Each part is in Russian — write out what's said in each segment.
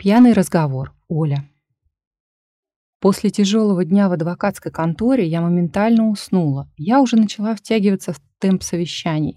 Пьяный разговор. Оля. После тяжелого дня в адвокатской конторе я моментально уснула. Я уже начала втягиваться в темп совещаний,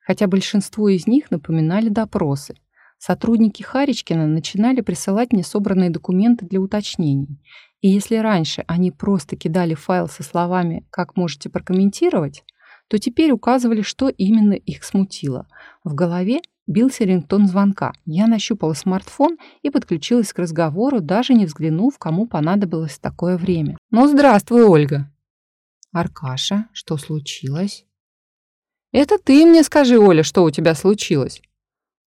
хотя большинство из них напоминали допросы. Сотрудники Харичкина начинали присылать мне собранные документы для уточнений. И если раньше они просто кидали файл со словами «как можете прокомментировать», то теперь указывали, что именно их смутило. В голове бился рингтон звонка. Я нащупала смартфон и подключилась к разговору, даже не взглянув, кому понадобилось такое время. «Ну, здравствуй, Ольга!» «Аркаша, что случилось?» «Это ты мне скажи, Оля, что у тебя случилось?»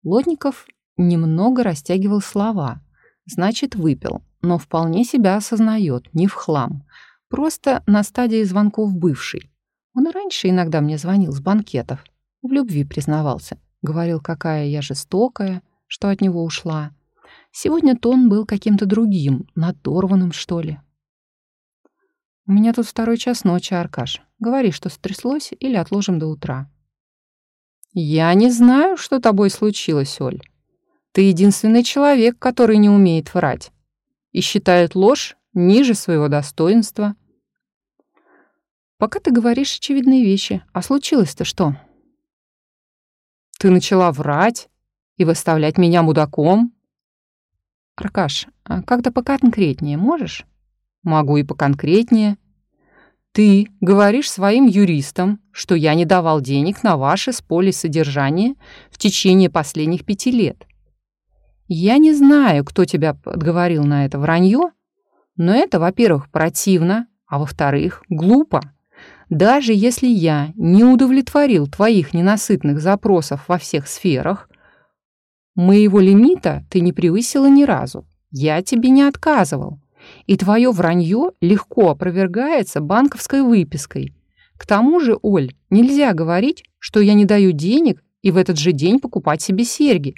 Лотников немного растягивал слова. Значит, выпил, но вполне себя осознает, не в хлам. Просто на стадии звонков бывший. Он и раньше иногда мне звонил с банкетов. В любви признавался. Говорил, какая я жестокая, что от него ушла. Сегодня тон был каким-то другим, надорванным, что ли. «У меня тут второй час ночи, Аркаш. Говори, что стряслось, или отложим до утра». «Я не знаю, что тобой случилось, Оль. Ты единственный человек, который не умеет врать и считает ложь ниже своего достоинства». «Пока ты говоришь очевидные вещи. А случилось-то что?» Ты начала врать и выставлять меня мудаком? Аркаш, а как-то поконкретнее можешь? Могу и поконкретнее. Ты говоришь своим юристам, что я не давал денег на ваше с поле содержание в течение последних пяти лет. Я не знаю, кто тебя подговорил на это вранье, но это, во-первых, противно, а во-вторых, глупо. Даже если я не удовлетворил твоих ненасытных запросов во всех сферах, моего лимита ты не превысила ни разу. Я тебе не отказывал. И твое вранье легко опровергается банковской выпиской. К тому же, Оль, нельзя говорить, что я не даю денег и в этот же день покупать себе серьги.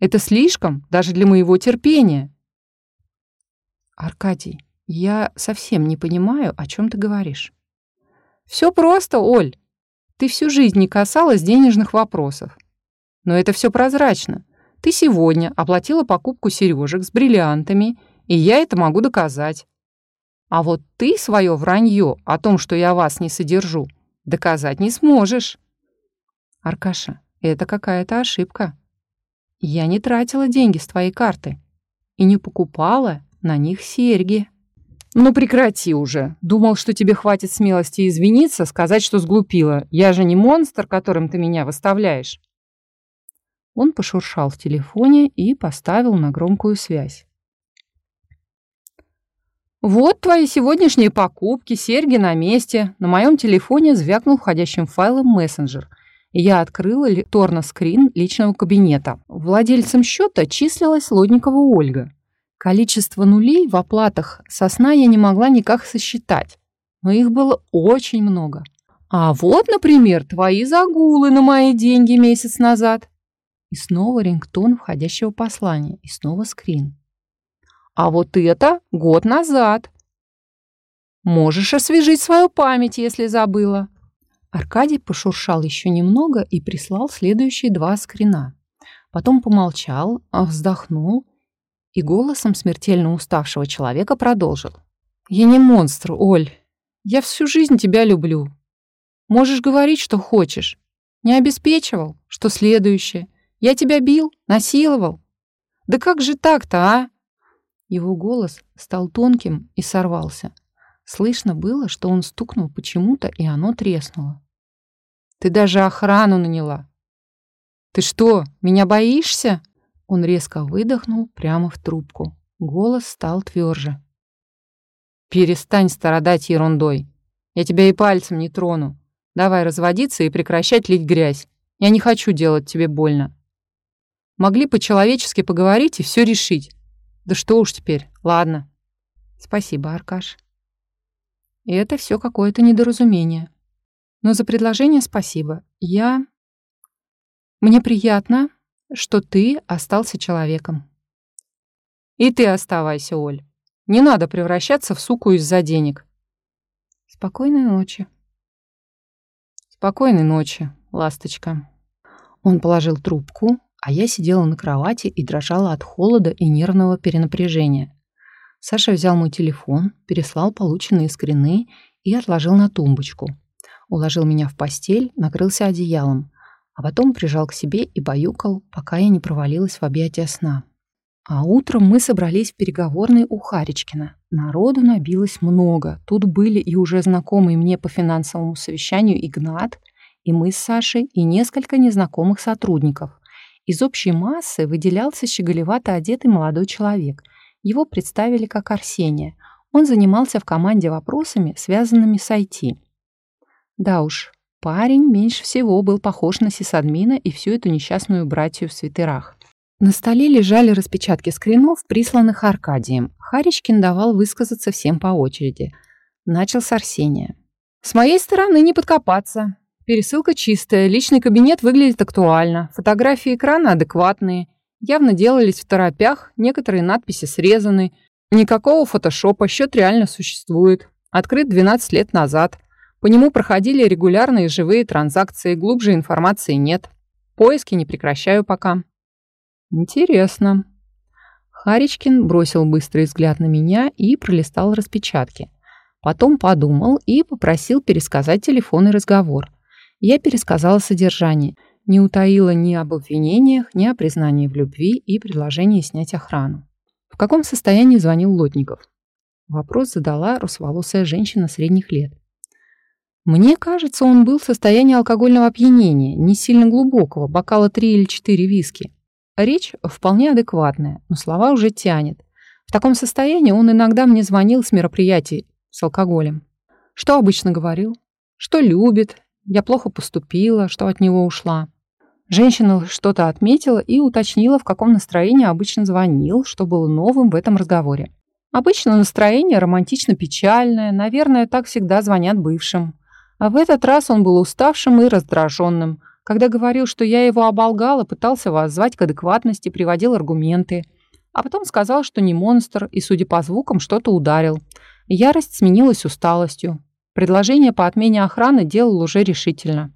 Это слишком даже для моего терпения. Аркадий, я совсем не понимаю, о чем ты говоришь. Все просто, Оль. Ты всю жизнь не касалась денежных вопросов. Но это все прозрачно. Ты сегодня оплатила покупку сережек с бриллиантами, и я это могу доказать. А вот ты свое вранье о том, что я вас не содержу, доказать не сможешь. Аркаша, это какая-то ошибка. Я не тратила деньги с твоей карты и не покупала на них серьги. «Ну прекрати уже. Думал, что тебе хватит смелости извиниться, сказать, что сглупила. Я же не монстр, которым ты меня выставляешь». Он пошуршал в телефоне и поставил на громкую связь. «Вот твои сегодняшние покупки, серьги на месте». На моем телефоне звякнул входящим файлом мессенджер. Я открыла торно-скрин личного кабинета. Владельцем счета числилась Лодникова Ольга. Количество нулей в оплатах со сна я не могла никак сосчитать, но их было очень много. А вот, например, твои загулы на мои деньги месяц назад. И снова рингтон входящего послания, и снова скрин. А вот это год назад. Можешь освежить свою память, если забыла. Аркадий пошуршал еще немного и прислал следующие два скрина. Потом помолчал, вздохнул и голосом смертельно уставшего человека продолжил. «Я не монстр, Оль. Я всю жизнь тебя люблю. Можешь говорить, что хочешь. Не обеспечивал? Что следующее? Я тебя бил? Насиловал? Да как же так-то, а?» Его голос стал тонким и сорвался. Слышно было, что он стукнул почему-то, и оно треснуло. «Ты даже охрану наняла. Ты что, меня боишься?» Он резко выдохнул прямо в трубку. Голос стал тверже. «Перестань страдать ерундой. Я тебя и пальцем не трону. Давай разводиться и прекращать лить грязь. Я не хочу делать тебе больно. Могли по-человечески поговорить и все решить. Да что уж теперь, ладно. Спасибо, Аркаш. И это все какое-то недоразумение. Но за предложение спасибо. Я... Мне приятно, что ты остался человеком. И ты оставайся, Оль. Не надо превращаться в суку из-за денег. Спокойной ночи. Спокойной ночи, ласточка. Он положил трубку, а я сидела на кровати и дрожала от холода и нервного перенапряжения. Саша взял мой телефон, переслал полученные скрины и отложил на тумбочку. Уложил меня в постель, накрылся одеялом, а потом прижал к себе и баюкал, пока я не провалилась в объятия сна. А утром мы собрались в переговорной у Харичкина. Народу набилось много. Тут были и уже знакомые мне по финансовому совещанию Игнат, и мы с Сашей, и несколько незнакомых сотрудников. Из общей массы выделялся щеголевато одетый молодой человек. Его представили как Арсения. Он занимался в команде вопросами, связанными с IT. Да уж, парень меньше всего был похож на сисадмина и всю эту несчастную братью в свитерах. На столе лежали распечатки скринов, присланных Аркадием. Харичкин давал высказаться всем по очереди. Начал с Арсения. «С моей стороны не подкопаться. Пересылка чистая, личный кабинет выглядит актуально, фотографии экрана адекватные, явно делались в торопях, некоторые надписи срезаны. Никакого фотошопа, счет реально существует. Открыт 12 лет назад. По нему проходили регулярные живые транзакции, глубже информации нет. Поиски не прекращаю пока. Интересно. Харичкин бросил быстрый взгляд на меня и пролистал распечатки. Потом подумал и попросил пересказать телефонный разговор. Я пересказала содержание, не утаила ни об обвинениях, ни о признании в любви и предложении снять охрану. В каком состоянии звонил Лотников? Вопрос задала русоволосая женщина средних лет. Мне кажется, он был в состоянии алкогольного опьянения, не сильно глубокого, бокала три или четыре виски. Речь вполне адекватная, но слова уже тянет. В таком состоянии он иногда мне звонил с мероприятий с алкоголем. Что обычно говорил? Что любит, я плохо поступила, что от него ушла. Женщина что-то отметила и уточнила, в каком настроении обычно звонил, что было новым в этом разговоре. Обычно настроение романтично-печальное, наверное, так всегда звонят бывшим. А в этот раз он был уставшим и раздраженным – когда говорил, что я его оболгала, пытался воззвать к адекватности, приводил аргументы. А потом сказал, что не монстр, и, судя по звукам, что-то ударил. Ярость сменилась усталостью. Предложение по отмене охраны делал уже решительно.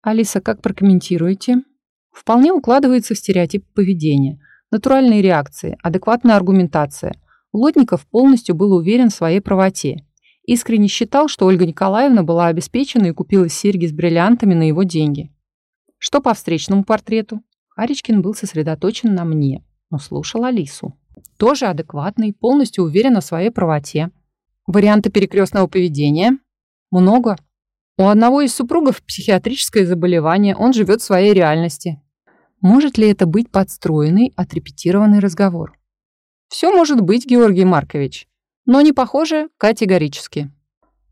«Алиса, как прокомментируете?» Вполне укладывается в стереотип поведения. Натуральные реакции, адекватная аргументация. Лотников полностью был уверен в своей правоте. Искренне считал, что Ольга Николаевна была обеспечена и купила серьги с бриллиантами на его деньги. Что по встречному портрету? Харичкин был сосредоточен на мне, но слушал Алису. Тоже адекватный, полностью уверен в своей правоте. Варианты перекрестного поведения? Много. У одного из супругов психиатрическое заболевание, он живет в своей реальности. Может ли это быть подстроенный, отрепетированный разговор? Все может быть, Георгий Маркович, но не похоже категорически.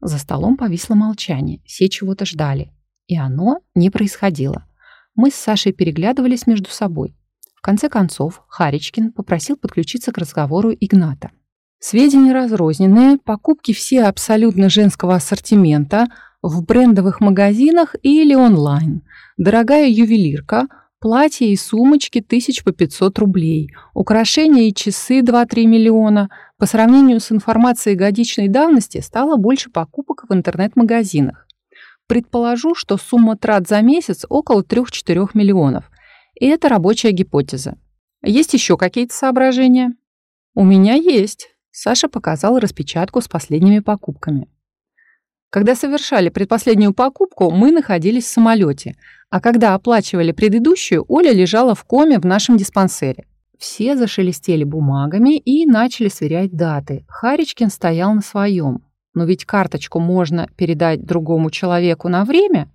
За столом повисло молчание, все чего-то ждали, и оно не происходило. Мы с Сашей переглядывались между собой. В конце концов, Харичкин попросил подключиться к разговору Игната. Сведения разрозненные, покупки все абсолютно женского ассортимента в брендовых магазинах или онлайн. Дорогая ювелирка, платья и сумочки тысяч по 500 рублей, украшения и часы 2-3 миллиона. По сравнению с информацией годичной давности стало больше покупок в интернет-магазинах. Предположу, что сумма трат за месяц около 3-4 миллионов. И это рабочая гипотеза. Есть еще какие-то соображения? У меня есть. Саша показал распечатку с последними покупками. Когда совершали предпоследнюю покупку, мы находились в самолете, а когда оплачивали предыдущую, Оля лежала в коме в нашем диспансере. Все зашелестели бумагами и начали сверять даты. Харичкин стоял на своем. Но ведь карточку можно передать другому человеку на время.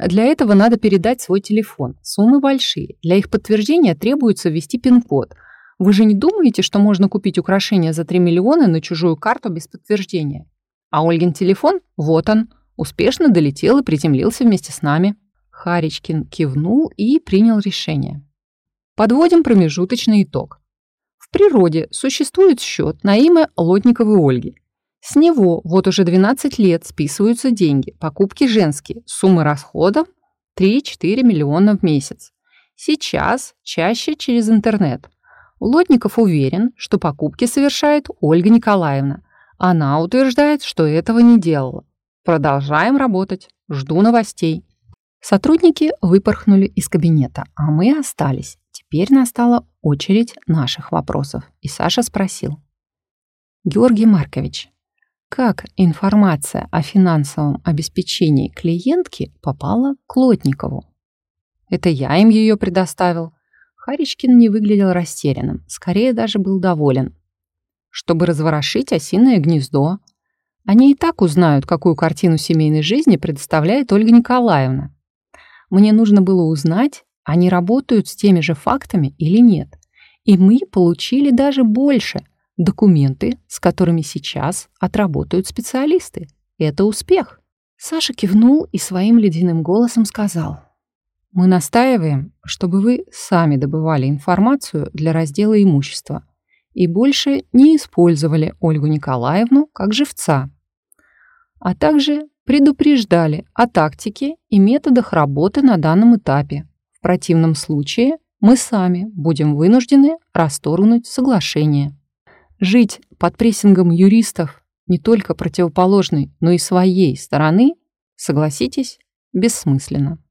Для этого надо передать свой телефон. Суммы большие. Для их подтверждения требуется ввести пин-код. Вы же не думаете, что можно купить украшения за 3 миллиона на чужую карту без подтверждения? А Ольгин телефон? Вот он. Успешно долетел и приземлился вместе с нами. Харичкин кивнул и принял решение. Подводим промежуточный итог. В природе существует счет на имя Лотниковой Ольги – с него вот уже 12 лет списываются деньги, покупки женские, суммы расходов 3-4 миллиона в месяц. Сейчас чаще через интернет. Лотников уверен, что покупки совершает Ольга Николаевна. Она утверждает, что этого не делала. Продолжаем работать. Жду новостей. Сотрудники выпорхнули из кабинета, а мы остались. Теперь настала очередь наших вопросов, и Саша спросил. Георгий Маркович, как информация о финансовом обеспечении клиентки попала к Лотникову? Это я им ее предоставил. Харичкин не выглядел растерянным, скорее даже был доволен. Чтобы разворошить осиное гнездо, они и так узнают, какую картину семейной жизни предоставляет Ольга Николаевна. Мне нужно было узнать, они работают с теми же фактами или нет. И мы получили даже больше – документы, с которыми сейчас отработают специалисты. Это успех. Саша кивнул и своим ледяным голосом сказал. Мы настаиваем, чтобы вы сами добывали информацию для раздела имущества и больше не использовали Ольгу Николаевну как живца, а также предупреждали о тактике и методах работы на данном этапе. Противном случае мы сами будем вынуждены расторгнуть соглашение. Жить под прессингом юристов не только противоположной, но и своей стороны, согласитесь, бессмысленно.